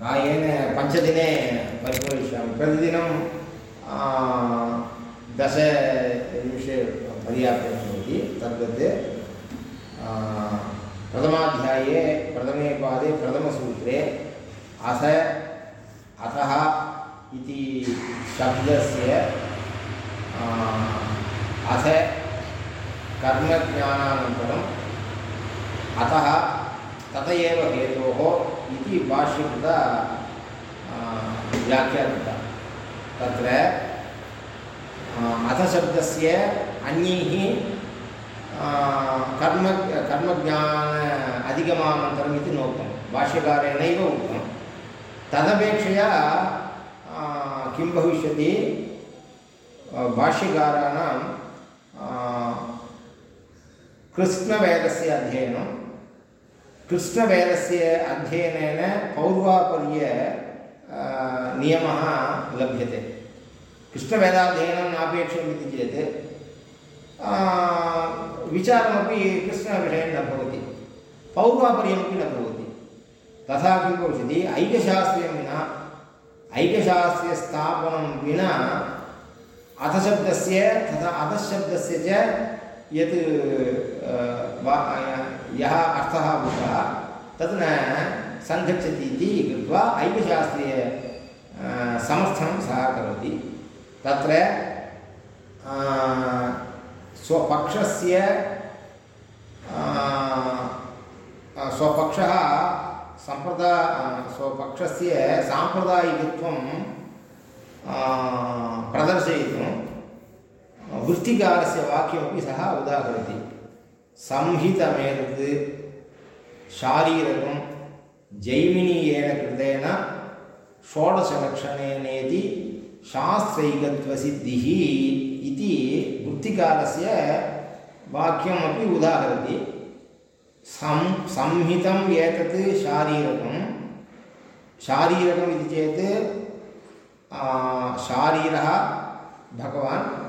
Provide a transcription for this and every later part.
येन पञ्चदिने परिपूरयिष्यामि प्रतिदिनं दशनिमिषे पर्याप्तं भवति तद्वत् प्रथमाध्याये प्रथमे पादे प्रथमसूत्रे अथ अतः इति शब्दस्य अथ कर्मज्ञानानन्तरम् अतः तत एव हेतोः इति भाष्यकृता व्याख्या कृता तत्र अथशब्दस्य अन्यैः कर्म, कर्मज्ञान अधिगमानन्तरम् इति नोक्तं। भाष्यकारेणैव उक्तं। तदपेक्षया किं भविष्यति? भाष्यकाराणां कृष्णवेदस्य अध्ययनं कृष्णवेदस्य अध्ययनेन पौर्वापर्य नियमः लभ्यते। कृष्णवेदाध्ययनं नापेक्षितम् इति चेत् विचारमपि कृष्णविषये न भवति। पौर्वापर्यमपि न भवति। तथा किं भविष्यति ऐकशास्त्र्यं विना ऐकशास्त्र्यस्थापनं विना अथशब्दस्य तथा अधशब्दस्य च यत् यः अर्थः भूतः तत् न सङ्गच्छति इति कृत्वा ऐक्यशास्त्रीय समर्थनं सः करोति। तत्र स्वपक्षस्य स्वपक्षः सम्प्रदा स्वपक्षस्य साम्प्रदायिकत्वं प्रदर्शयितुं वृत्तिकारस्य वाक्यमपि सः उदाहरति। संहितमेतत् शारीरकं जैमिनीयेन कृतेन षोडशलक्षणेनेति शास्त्रैकत्वसिद्धिः इति वृत्तिकारस्य वाक्यमपि उदाहरति। सं संहितम् एतत् शारीरकं। शारीरकम् इति चेत् शारीरः भगवान्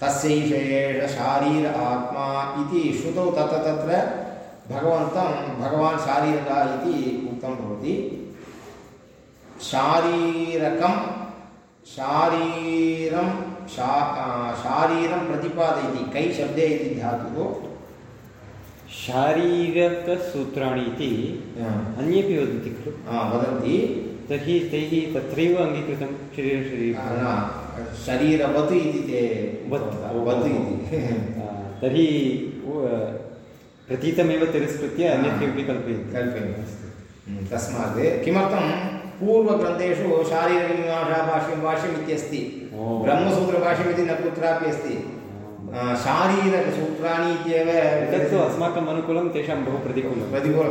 तस्यैष शारीर आत्मा इति श्रुतौ तत्र तत्र भगवन्तं भगवान् शारीरकः इति उक्तं भवति। शारीरकं शारीरं शा शारीरं प्रतिपादयति। कै शब्दे इति धातुः? शारीरकसूत्राणि इति अन्येपि वदन्ति खलु। वदन्ति। तर्हि तैः तत्रैव अङ्गीकृतं शरीरशरीर शरीरवत् इति ते वत्। इति। तर्हि प्रतीतमेव तिरस्कृत्य अन्यत् किमपि कल्पयन्ति। कल्पयन्ति तस्मात् किमर्थं पूर्वग्रन्थेषु शारीरमीमांसाभाष्यं भाष्यम् इत्यस्ति ब्रह्मसूत्रभाष्यमिति न कुत्रापि अस्ति। शारीरकसूत्राणि इत्येव तत्तु अस्माकम् अनुकूलं तेषां बहु प्रतिकूलं प्रतिकूलं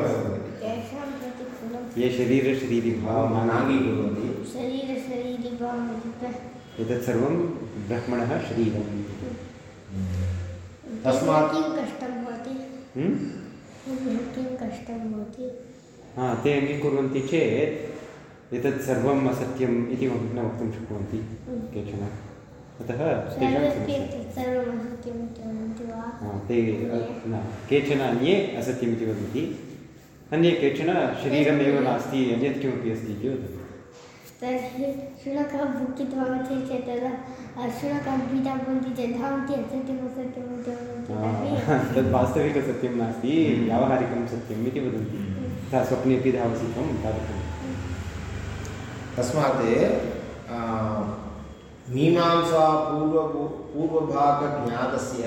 ये शरीरशरीरी नाङ्गीकुर्वन्ति। एतत् सर्वं ब्रह्मणः शरीरं तस्मात् किं कष्टं भवति? किं कष्टं भवति? हा ते अङ्गीकुर्वन्ति चेत् एतत् सर्वम् असत्यम् इति न वक्तुं शक्नुवन्ति केचन। अतः ते न केचन अन्ये असत्यमिति वदन्ति। अन्ये केचन शरीरमेव नास्ति अन्यत् किमपि अस्ति इति वदन्ति। शुनकः भुक्तित्वान् चेत् तदा भवन्ति चेत् धावन्ति असत्यम् असत्यम् तद् वास्तविकसत्यं नास्ति व्यावहारिकं सत्यम् इति वदन्ति। तथा स्वप्नेपि धावसि त्वं तादृशं। तस्मात् मीमांसा पूर्वभागज्ञातस्य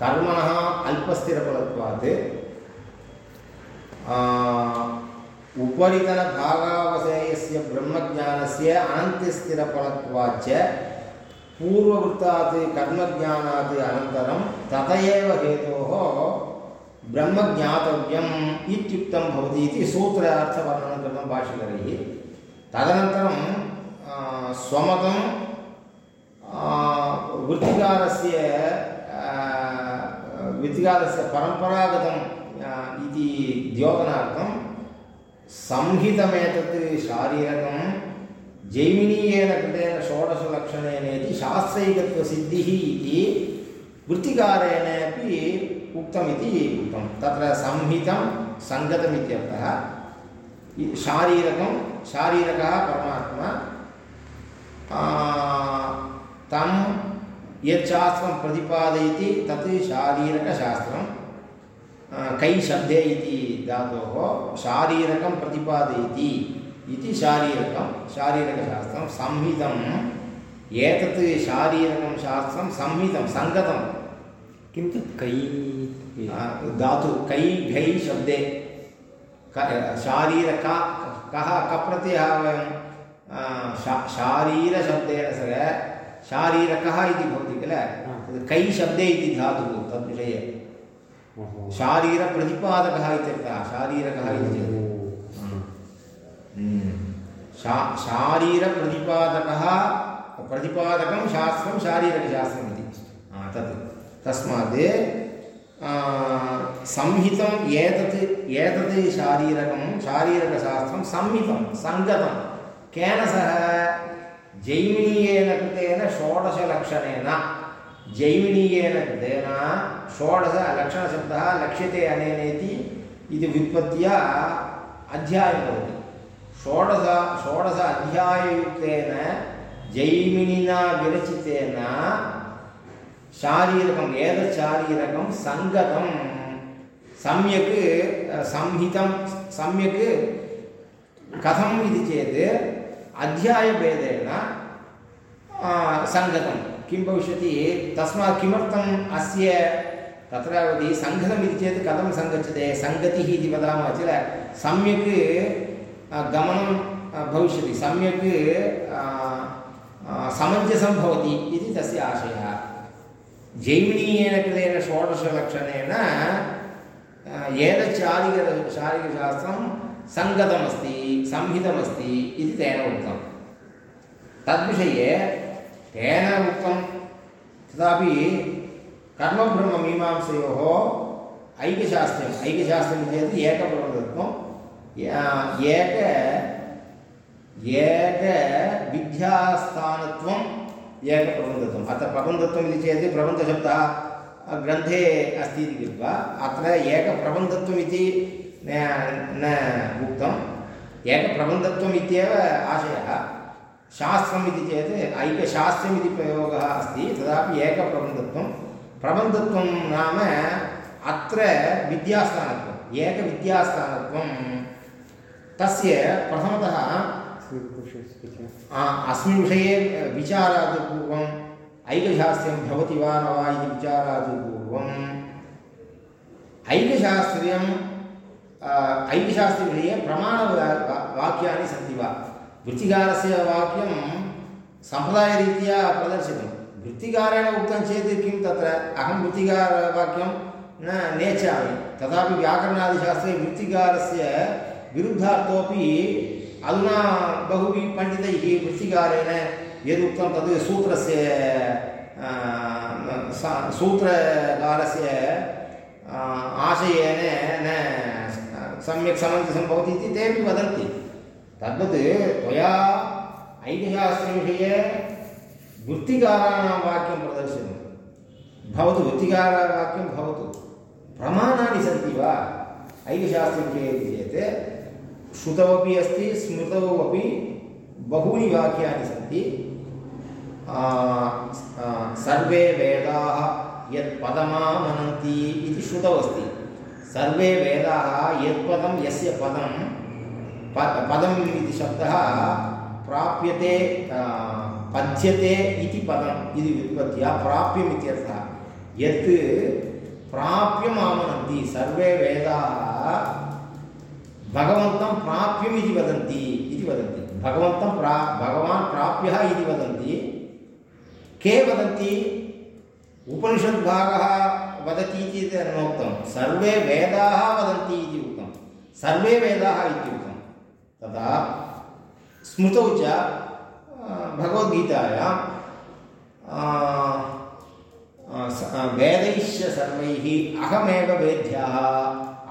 कर्मणः अल्पस्थिरफलत्वात् उपरितनभागावशेयस्य ब्रह्मज्ञानस्य अनन्तिस्थिरफलत्वाच्च पूर्ववृत्तात् कर्मज्ञानात् अनन्तरं तत एव हेतोः ब्रह्मज्ञातव्यम् इत्युक्तं भवति इति सूत्रार्थवर्णनं कृतं भाष्यकरैः तदनन्तरं स्वमतं वृत्तिकारस्य वृत्तिकारस्य परम्परागतम् इति द्योतनार्थं संहितमेतत् शारीरकं जैमिनीयेन कृतेन षोडशलक्षणेनेति शास्त्रैकत्वसिद्धिः इति वृत्तिकारेण उक्तमिति उक्तं। तत्र संहितं सङ्गतमित्यर्थः शारीरकं, शारीरकः परमात्मा तं यत् प्रतिपादयति तत् शारीरकशास्त्रं कै शब्दे इति धातोः शारीरकं प्रतिपादयति इति शारीरकं शारीरकशास्त्रं संहितम् एतत् शारीरकं शास्त्रं संहितं सङ्गतं किं तत् कै धातु कै घै शब्दे। शारीरक कः कप्रत्ययः वयं शारीरशब्देन सह शारीरकः इति भवति किल? कै शब्दे इति धातुः तद्विषये। शारीरप्रतिपादकः इत्यर्थः शारीरकः इति चेत्। हम्म। शा शारीरप्रतिपादकः प्रतिपादकं शास्त्रं शारीरकशास्त्रम् इति तत्। तस्मात् संहितम् एतत् एतत् शारीरकं शारीरकशास्त्रं संहितं सङ्गतं केन सह? जैमिनीयेन कृतेन षोडशलक्षणेन। जैमिनीयेन कृतेन षोडशलक्षणशब्दः लक्ष्यते अनेनेति इति व्युत्पत्त्या अध्यायं भवति। षोडश षोडश अध्याययुक्तेन जैमिनिना विरचितेन शारीरकम् एतच्छारीरकं सङ्गतं सम्यक् संहितं, सम्यक् कथम् इति चेत् अध्यायभेदेन सङ्गतं। किं भविष्यति? तस्मात् किमर्थम् अस्य तत्र वदति सङ्गतमिति चेत् कथं सङ्गच्छते? सङ्गतिः इति वदामः किल सम्यक् गमनं भविष्यति, सम्यक् समञ्जसं भवति इति तस्य आशयः। जैमिनीयेन कृतेन षोडशलक्षणेन एतच्चारिक शारीरिकशास्त्रं सङ्गतमस्ति, संहितमस्ति इति तेन उक्तं। तद्विषये तेन उक्तं तथापि कर्मब्रह्ममीमांसयोः ऐक्यशास्त्रम् ऐक्यशास्त्रम् चेत् एकप्रबन्धत्वम् एक एकविद्यास्थानत्वं एकप्रबन्धत्वम्। अत्र प्रबन्धत्वम् इति चेत् प्रबन्धशब्दः ग्रन्थे अस्ति इति कृत्वा अत्र एकप्रबन्धत्वम् इति न उक्तम्। एकप्रबन्धत्वम् इत्येव आशयः। शास्त्रम् इति चेत् ऐकशास्त्रम् इति प्रयोगः अस्ति, तदापि एकप्रबन्धत्वं प्रबन्धत्वं नाम अत्र विद्यास्थानत्वम् एकविद्यास्थानत्वं तस्य प्रथमतः अस्मिन् विषये विचारात् पूर्वम् ऐकशास्त्र्यं भवति वा न वा इति विचारात् पूर्वम् ऐकशास्त्र्यम् ऐकशास्त्रविषये प्रमाणवाक्यानि सन्ति वा? वृत्तिकारस्य वाक्यं सम्प्रदायरीत्या प्रदर्शितं। वृत्तिकारेण उक्तं चेत् किं तत्र? अहं वृत्तिकारवाक्यं न नेच्छामि। तथापि व्याकरणादिशास्त्रे वृत्तिकारस्य विरुद्धार्थोपि अधुना बहुभिः पण्डितैः वृत्तिकारेण यदुक्तं तद् सूत्रस्य सूत्रकारस्य आशयेन न सम्यक् समञ्जसं भवति इति तेपि वदन्ति। तद्वत् त्वया ऐतिहासिकविषये वृत्तिकाराणां वाक्यं प्रदर्शनं भवतु वृत्तिकारवाक्यं भवतु। प्रमाणानि सन्ति वा? ऐकशास्त्रविषये इति चेत् श्रुतौ अपि अस्ति स्मृतौ अपि बहूनि वाक्यानि सन्ति। सर्वे वेदाः यत् पदमामनन्ति इति श्रुतौ अस्ति सर्वे वेदाः यत्पदं, यस्य पदं पदम् इति शब्दः प्राप्यते पद्यते इति पदम् इति व्युत्पत्त्या प्राप्यम् इत्यर्थः। यत् प्राप्यमामनन्ति सर्वे वेदाः भगवन्तं प्राप्यम् इति वदन्ति इति वदन्ति। भगवन्तं प्रा, भगवान् प्राप्यः इति वदन्ति। के वदन्ति? उपनिषद्भागः वदति इति नोक्तं सर्वे वेदाः वदन्ति इति उक्तं। सर्वे वेदाः इति तदा स्मृतौ च भगवद्गीतायां वेदैश्च सर्वैः अहमेव वेद्यः।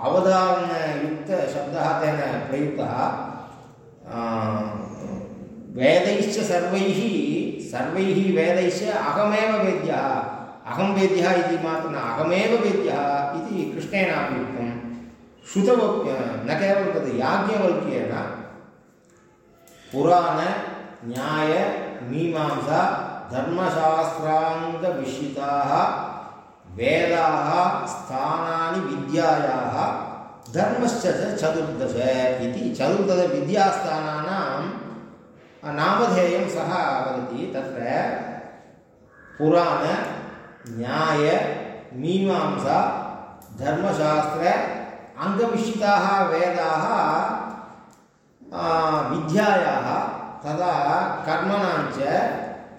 अवधारणयुक्तशब्दः तेन प्रयुक्तः वेदैश्च सर्वैः सर्वैः वेदैश्च अहमेव वेद्यः। अहं वेद्यः इति मात्र न अहमेव वेद्यः इति कृष्णेनापि उक्तं। श्रुतवप् न केवलं तद् याज्ञवल्क्येन, पुराण न्याय मीमांसा धर्मशास्त्राङ्गविषिताः वेदाः, स्थानानि विद्यायाः, धर्मश्च च चतुर्दश इति चतुर्दशविद्यास्थानानां नामधेयं सः वदति तत्र पुराण, न्याय, मीमांसा, धर्मशास्त्र अङ्गविषिताः वेदाः विद्यायाः तदा कर्मणाञ्च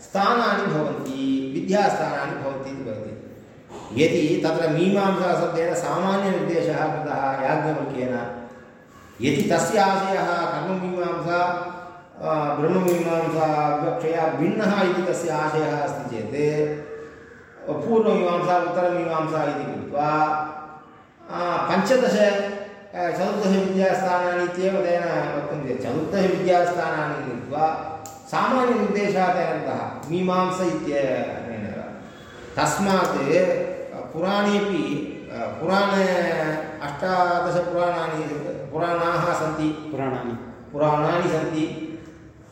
स्थानानि भवन्ति, विद्यास्थानानि भवन्ति इति भवति यदि तत्र मीमांसाशब्देन सामान्यनिर्देशः कृतः, याज्ञवल्क्येन, यदि तस्य आशयः कर्ममीमांसा ब्रह्ममीमांसा विवक्षया भिन्नः इति तस्य आशयः अस्ति चेत् पूर्वमीमांसा उत्तरमीमांसा इति कृत्वा पञ्चदश चतुर्दशविद्यास्थानानि इत्येव तेन वक्तुं चतुर्दशविद्यास्थानानि कृत्वा सामान्यनिर्देशः तेन कृतः मीमांस इत्यनेन तस्मात् पुराणेपि पुराण अष्टादशपुराणानि पुराणाः सन्ति। पुराणानि। पुराणानि सन्ति।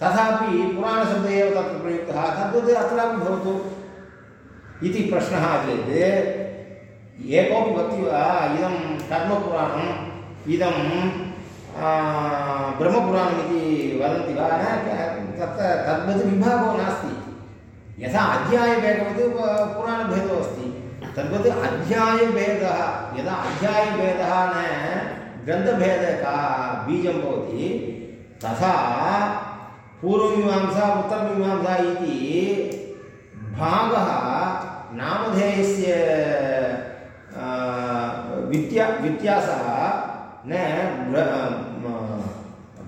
तथापि पुराणशब्दः एव तत्र प्रयुक्तः। तद्वत् अत्रापि भवतु इति प्रश्नः चेत् एकोपि वक्ति वा इदं कर्मपुराणम् इदं ब्रह्मपुराणमिति वदन्ति वा? न तत्र तद्वत् विभागो नास्ति। यथा अध्यायभेदवत् पुराणभेदो अस्ति। तद्वत् अध्यायभेदः, यदा अध्यायभेदः न, ग्रन्थभेदः बीजं भवति, तथा पूर्वमीमांसा, उत्तरमीमांसा इति भागः नामधेयस्य विद्या व्यत्यासः न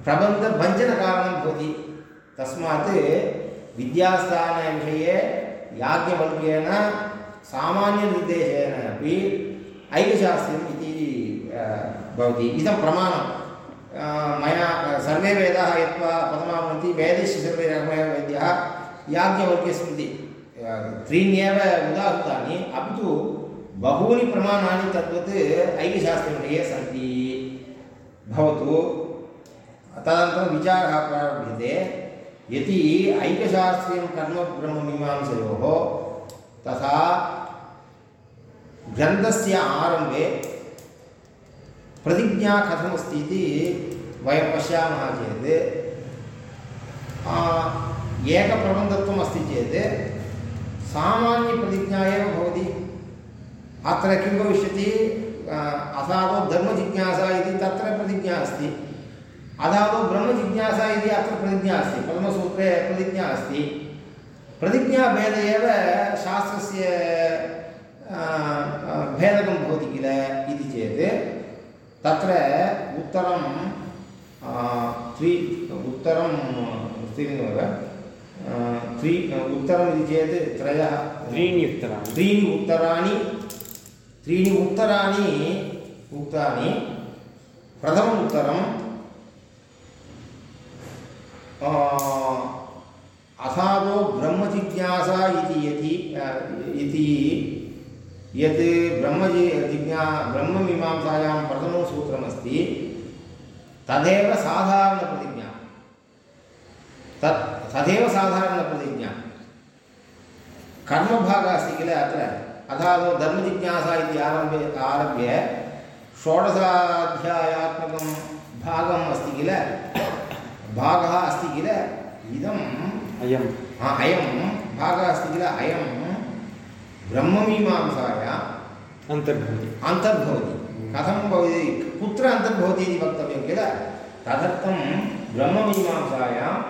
प्रबन्धभञ्जनकारणं भवति। तस्मात् विद्यास्थानविषये याज्ञवल्क्येन, सामान्यनिर्देशेन अपि ऐकशास्त्र्यम् इति भवति। इदं प्रमाणं मया सर्वे वेदाः यत्त्वा पदमावन्ति वेदस्य सर्वे वैद्याः याज्ञवल्क्ये सन्ति त्रीण्येव उदाहृतानि। अपि तु बहूनि प्रमाणानि तद्वत् ऐक्यशास्त्रविषये सन्ति। भवतु। तदनन्तरं विचारः प्रारभ्यते। यदि ऐक्यशास्त्रीयं कर्म ब्रह्ममीमांसयोः तथा ग्रन्थस्य आरम्भे प्रतिज्ञा कथमस्ति इति वयं पश्यामः चेत् एकप्रबन्धत्वम् अस्ति चेत् सामान्यप्रतिज्ञा एव भवति। अत्र किं भविष्यति? असाधो धर्मजिज्ञासा इति तत्र प्रतिज्ञा अस्ति। अधातो ब्रह्मजिज्ञासा इति अत्र प्रतिज्ञा अस्ति। प्रथमसूत्रे प्रतिज्ञा अस्ति। प्रतिज्ञाभेद एव शास्त्रस्य भेदकं भवति किल इति चेत् तत्र उत्तरं त्रि उत्तरं स्त्रीलिङ्गमेव त्रि उत्तरमिति चेत् त्रयः त्रीणि उत्तराणि। त्रीणि उत्तराणि त्रीणि उत्तराणि उक्तानि प्रथमम् उत्तरं असाधो ब्रह्मजिज्ञासा इति यदि इति यत् ब्रह्मजि, जिज्ञा, ब्रह्ममीमांसायां प्रथमं सूत्रमस्ति, तदेव साधारणप्रतिज्ञा। तत् तदेव साधारणप्रतिज्ञा। कर्मभागः अस्ति किल अत्र? अथातो धर्मजिज्ञासा इति आरभ्य आरभ्य षोडशाध्यायात्मकं भागम् अस्ति किल? भागः अस्ति किल? इदम् अयम्। अयं। भागः अस्ति किल? अयं। ब्रह्ममीमांसायाम् अन्तर्भवति। अन्तर्भवति। कथं भवति? कुत्र अन्तर्भवति इति वक्तव्यं किल? तदर्थं ब्रह्ममीमांसायां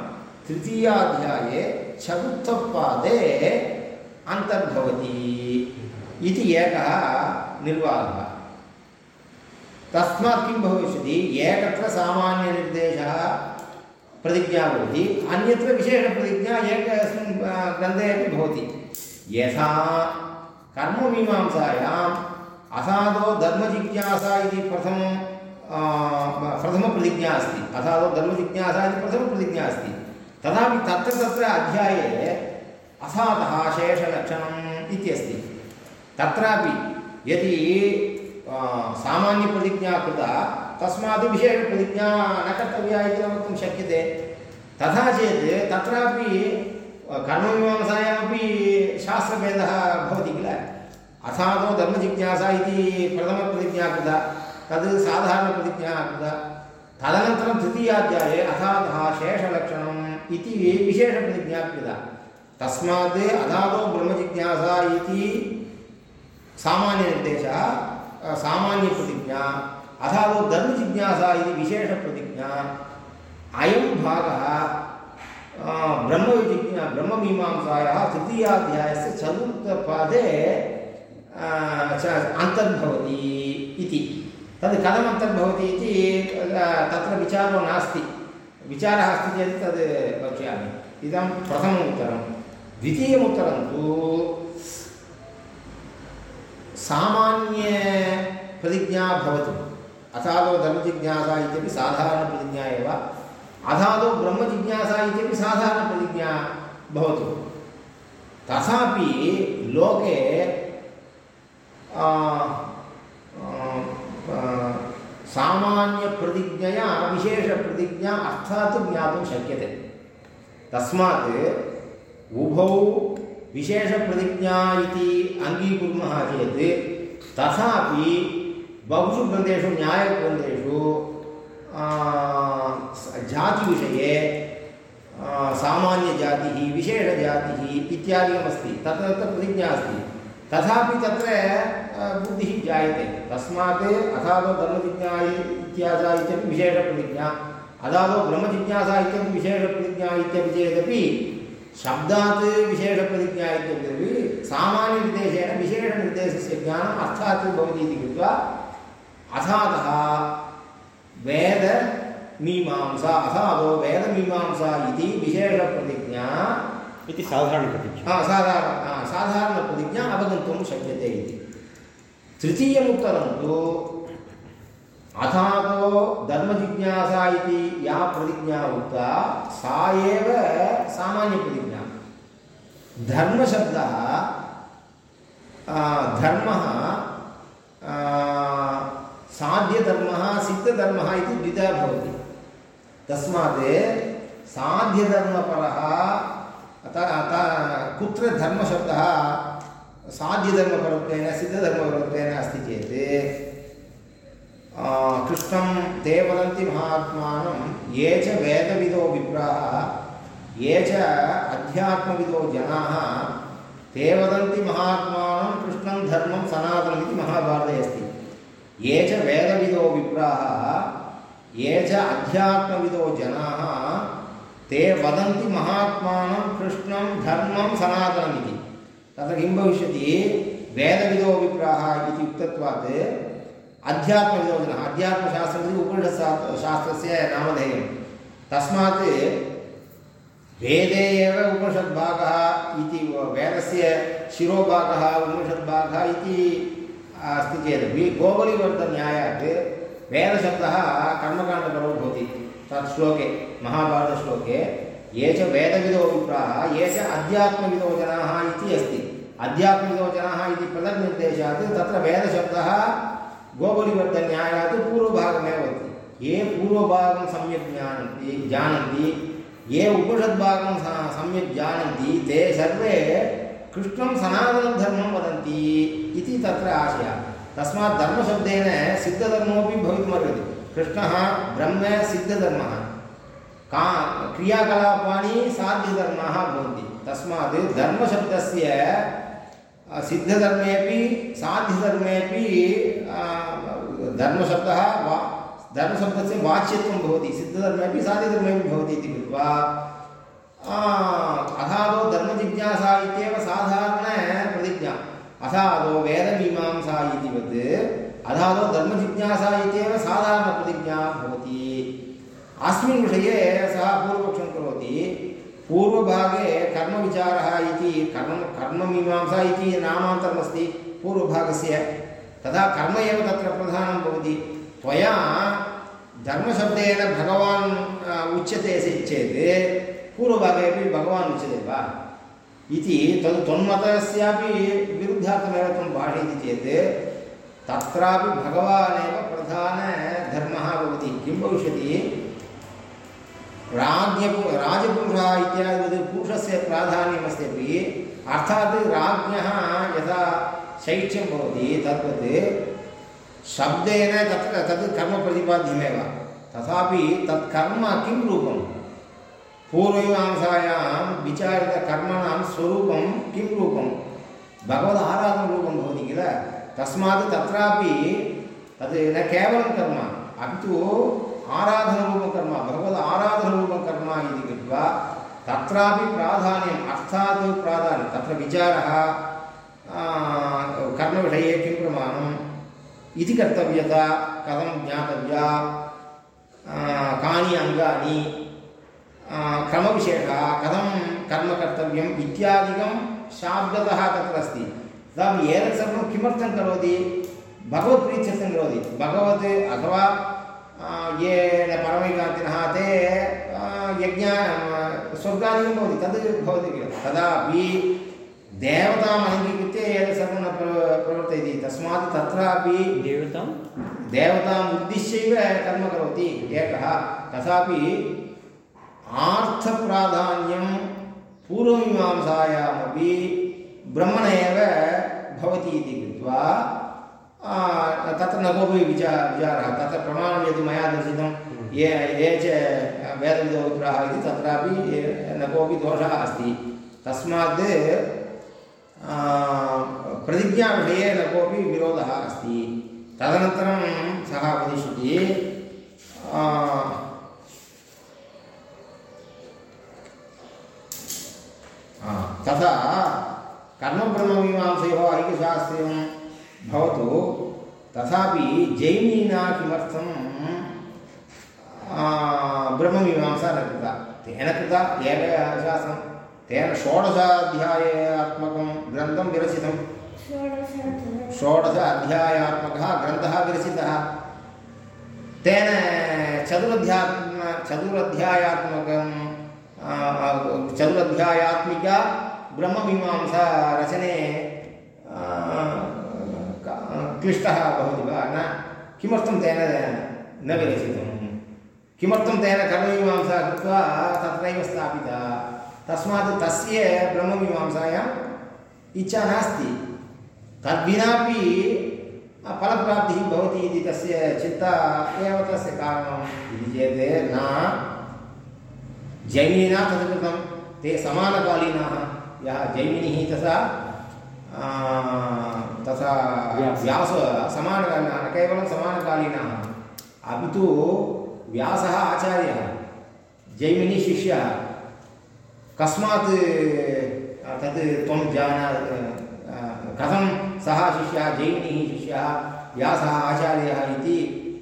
तृतीयाध्याये चतुर्थपादे अन्तर्भवति इति एकः निर्वाहः। तस्मात् किं भविष्यति? एकत्र सामान्यनिर्देशः प्रतिज्ञा भवति। अन्यत्र विशेषप्रतिज्ञा एकस्मिन् ग्रन्थे अपि भवति। यथा कर्ममीमांसायाम् असाधो धर्मजिज्ञासा इति प्रथमं प्रथमप्रतिज्ञा अस्ति। असाधो धर्मजिज्ञासा इति प्रथमप्रतिज्ञा अस्ति। तथापि तत्र तत्र अध्याये असाधः शेषलक्षणम् इत्यस्ति। तत्रापि यदि सामान्यप्रतिज्ञा कृता तस्मात् विशेषप्रतिज्ञा न कर्तव्या इति न वक्तुं शक्यते। तथा चेत् तत्रापि कर्ममीमांसायामपि शास्त्रभेदः भवति किल? अथातो धर्मजिज्ञासा इति प्रथमप्रतिज्ञा कृता, तद् साधारणप्रतिज्ञा कृता। तदनन्तरं तृतीयाध्याये अथातः शेषलक्षणम् इति विशेषप्रतिज्ञा कृता। तस्मात् अथातो ब्रह्मजिज्ञासा इति सामान्यनिर्देशः सामान्यप्रतिज्ञा अथातो धर्मजिज्ञासा इति विशेषप्रतिज्ञा अयं भागः ब्रह्मविजिज्ञा ब्रह्ममीमांसायाः तृतीयाध्यायस्य चतुर्थपादे अन्तर्भवति इति। तद् कथम् अन्तर्भवति इति तत्र विचारो नास्ति। विचारः अस्ति चेत् तद् वक्ष्यामि। इदं प्रथमम् उत्तरं द्वितीयमुत्तरं तु सामान्यप्रतिज्ञा भवतु। अथादौ धर्मजिज्ञासा इत्यपि साधारणप्रतिज्ञा एव। अथादौ ब्रह्मजिज्ञासा इत्यपि साधारणप्रतिज्ञा भवतु। तथापि लोके सामान्यप्रतिज्ञया विशेषप्रतिज्ञा अर्थात् ज्ञातुं शक्यते। तस्मात् उभौ विशेषप्रतिज्ञा इति अङ्गीकुर्मः चेत् तथापि बहुषु ग्रन्थेषु न्यायग्रन्थेषु जातिविषये सामान्यजातिः, विशेषजातिः इत्यादिकमस्ति। तत्र तत्र प्रतिज्ञा अस्ति। तथापि तत्र बुद्धिः जायते। तस्मात् अथादौ धर्मजिज्ञा इत्यासा इत्यपि विशेषप्रतिज्ञा। अथादौ ब्रह्मजिज्ञासा इत्यपि विशेषप्रतिज्ञा इत्यपि चेदपि शब्दात् विशेषप्रतिज्ञा इत्यपि सामान्यनिर्देशेन विशेषनिर्देशस्य ज्ञानम् अर्थात् भवति इति कृत्वा अथातः वेदमीमांसा अथादौ वेदमीमांसा इति विशेषप्रतिज्ञा इति साधारणप्रतिज्ञा साधारण साधारणप्रतिज्ञा अवगन्तुं शक्यते इति। तृतीयमुत्तरं तु अथातो धर्मजिज्ञासा इति या प्रतिज्ञा उक्ता, सा एव सामान्यप्रतिज्ञा धर्मशब्दः धर्मः साध्यधर्मः, सिद्धधर्मः इति द्विधा भवति। तस्मात् साध्यधर्मपरः कुत्र धर्मशब्दः साध्यधर्मपरत्वेन सिद्धधर्मपरत्वेन अस्ति चेत् कृष्णं ते वदन्ति महात्मानं, ये च वेदविदो विप्राः, ये च अध्यात्मविदो जनाः ते वदन्ति महात्मानं, कृष्णं धर्मं सनातनम् इति महाभारते अस्ति। ये च वेदविदो विप्राः, ये च अध्यात्मविदो जनाः, ते वदन्ति महात्मानं, कृष्णं धर्मं सनातनम् इति तत्र किं भविष्यति? वेदविदो विप्राः इति उक्तत्वात् अध्यात्मविदो जनः अध्यात्मशास्त्रम् इति उपनिषत् शास्त्रस्य नामधेयं। तस्मात् वेदे एव उपनिषद्भागः इति, वेदस्य शिरोभागः उपनिषद्भागः इति अस्ति चेदपि गोबलिवर्धन्यायात् वेदशब्दः कर्मकाण्डकरो भवति। तत् श्लोके, महाभारतश्लोके, ये च वेदविदो विप्राः ये च अध्यात्मविदो जनाः इति अस्ति। अध्यात्मविदो जनाः इति पदनिर्देशात् तत्र वेदशब्दः गोबलिवर्धन्यायात् पूर्वभागमेव अस्ति ये पूर्वभागं सम्यक् जानन्ति जानन्ति, ये उपनिषद्भागं सम्यक् जानन्ति, ते सर्वे कृष्णं सनातनधर्मं वदन्ति इति तत्र आशयः। तस्मात् धर्मशब्देन सिद्धधर्मोपि भवितुमर्हति। कृष्णः ब्रह्म सिद्धधर्मः। का क्रियाकलापानि साध्यधर्माः भवन्ति। तस्मात् धर्मशब्दस्य सिद्धधर्मेपि साध्यधर्मेपि धर्मशब्दः वा, धर्मशब्दस्य वाच्यत्वं भवति, सिद्धधर्मेपि, साध्यधर्मेपि भवति इति कृत्वा अथादौ धर्मजिज्ञासा इत्येव साधारणप्रतिज्ञा अथादौ वेदमीमांसा इतिवत् अथादौ धर्मजिज्ञासा इत्येव साधारणप्रतिज्ञा भवति। अस्मिन् विषये सः पूर्वपक्षं पूर्वभागे कर्मविचारः इति, कर्म कर्ममीमांसा इति नामान्तरमस्ति, पूर्वभागस्य। तथा कर्म एव तत्र प्रधानं भवति। त्वया धर्मशब्देन भगवान् उच्यते चेत्, पूर्वभागे अपि भगवान् उच्यते वा? इति तद् त्वन्मतस्यापि विरुद्धार्थमेव त्वं भाषयति चेत्, तत्रापि भगवानेव प्रधानधर्मः भवति। किं भविष्यति? राज्ञ राजपुरुषः इत्यादिवत् पुरुषस्य प्राधान्यमस्ति अपि। अर्थात् राज्ञः यथा शैत्यं भवति, तद्वत् शब्देन तत्र तत् कर्मप्रतिपाद्यमेव। तथापि तत् कर्म किं रूपं पूर्वमीमांसायां विचारितकर्मणां स्वरूपं किं रूपं भगवद् आराधनरूपं भवति किल? तस्मात् तत्रापि तद् न केवलं कर्म अपि तु आराधनरूपं कर्म भगवद् आराधनरूपं कर्म इति कृत्वा तत्रापि प्राधान्यम्, अर्थात् प्राधान्यं तत्र विचारः कर्मविषये किं प्रमाणम् इति कर्तव्यता, कथं ज्ञातव्या कानि अङ्गानि क्रमविशेषः, कथं कर्म कर्तव्यम् इत्यादिकं शाब्दतः तत्र अस्ति। तदापि एतत् सर्वं किमर्थं करोति? भगवत्प्रीत्यर्थं करोति। भगवत् अथवा ये परमैकान्तिनः ते यज्ञ स्वर्गादिकं भवति तद् भवति किल? तदापि देवताम् अङ्गीकृत्य एतत् सर्वं न प्र प्रवर्तयति। तस्मात् तत्रापि देवतां देवताम् उद्दिश्यैव कर्म करोति। एकः तथापि आर्थप्राधान्यं पूर्वमीमांसायामपि ब्रह्मण एव भवति इति कृत्वा तत्र न कोऽपि विचार विचारः तत्र प्रमाणं यदि मया दर्शितं ये ये च वेदविदोत्राः इति तत्रापि न कोऽपि दोषः अस्ति। तस्मात् प्रतिज्ञाविषये न कोऽपि विरोधः अस्ति। तदनन्तरं सः वदिष्यति तथा कर्मब्रह्ममीमांसयोः ऐक्यशास्त्र्यं भवतु तथापि जैमिनिना किमर्थं ब्रह्ममीमांसा न कृता। तेन कृता एकशास्त्रं तेन षोडशाध्यायात्मकं ग्रन्थं विरचितं षोडश अध्यायात्मकः ग्रन्थः विरचितः। तेन चतुरध्यात्म, चतुरध्यायात्मकं चतुरध्यायात्मिका ब्रह्ममीमांसा रचने क्लिष्टः भवति वा? न। किमर्थं तेन न विरचितं किमर्थं तेन कर्ममीमांसा कृत्वा तत्रैव स्थापिता? तस्मात् तस्य ब्रह्ममीमांसायाम् इच्छा नास्ति। तद्विनापि फलप्राप्तिः भवति इति तस्य चिन्ता एव तस्य कारणम् इति चेत् न। जैमिनिना तद् कृतं ते समानकालीनाः। यः जैमिनिः तथा तथा व्यास। समानकालीनाः न केवलं समानकालीनाः। अपि तु व्यासः आचार्यः जैमिनि शिष्यः कस्मात् तद् त्वं जाना कथं सः शिष्यः जैमिनिः शिष्यः व्यासः आचार्यः इति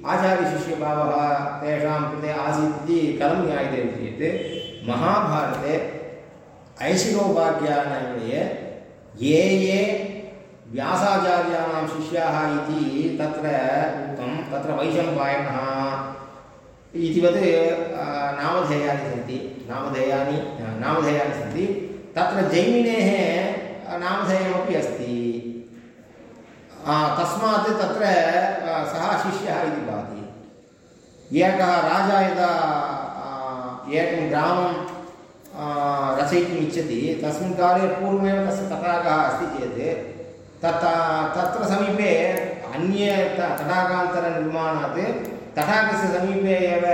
आचार्यशिष्यभावः तेषां कृते आसीत् इति कथं ज्ञायते चेत् महाभारते ऐशिरोपाख्यानविषये ये ये व्यासाचार्याणां शिष्याः इति तत्र उक्तं, तत्र वैशम्पायनः इतिवत् नामधेयानि सन्ति, नामधेयानि नामधेयानि सन्ति। तत्र जैमिनेः नामधेयमपि अस्ति। तस्मात् तत्र सः शिष्यः इति भाति। एकः राजा यदा एकं ग्रामं रचयितुम् इच्छति, तस्मिन् काले पूर्वमेव तस्य तटाकः अस्ति चेत् तत् तत्र समीपे अन्य तटाकान्तरनिर्माणात् तटाकस्य समीपे एव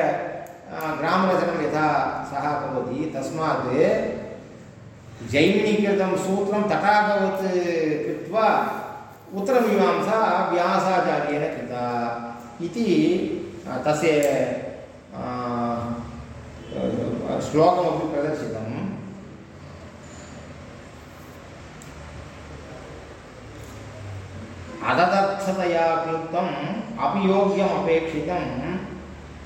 ग्रामरचनं यथा सः करोति तस्मात् जैमिनीकृतं सूत्रं तटाकवत् कृत्वा उत्तरमीमांसा व्यासाचार्येण कृता इति तस्य श्लोकमपि अददर्थतया क्लुप्तम् अपियोग्यमपेक्षितं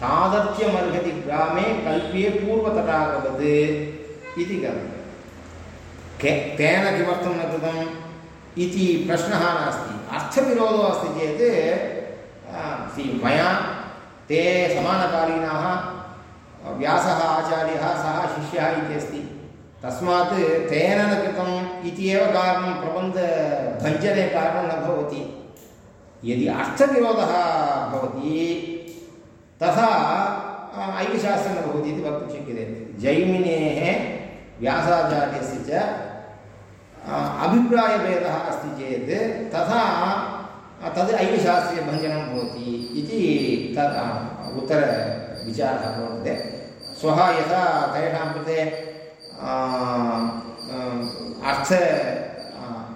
तादर्थ्यमर्हति ग्रामे कल्प्ये पूर्वतटाकवत् इति कथ्यते के तेन किमर्थं न कृतम् इति प्रश्नः नास्ति। अर्थविरोधो अस्ति चेत् मया ते समानकालीनाः, व्यासः, आचार्यः, सः शिष्यः इत्यस्ति तस्मात् तेन न कृतम् इति एव कारणं प्रबन्धभञ्जने कारणं न भवति। यदि अर्थविरोधः भवति, तथा ऐकशास्त्रं न भवति इति वक्तुं शक्यते। जैमिनेः व्यासाचार्यस्य च अभिप्रायभेदः अस्ति चेत्, तथा तद् ऐकशास्त्रीयभञ्जनं भवति इति तद् उत्तरविचारः वर्तते। श्वः यथा तेषां कृते अर्थ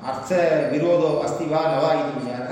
अर्थविरोधो अस्ति वा न वा इति विचारः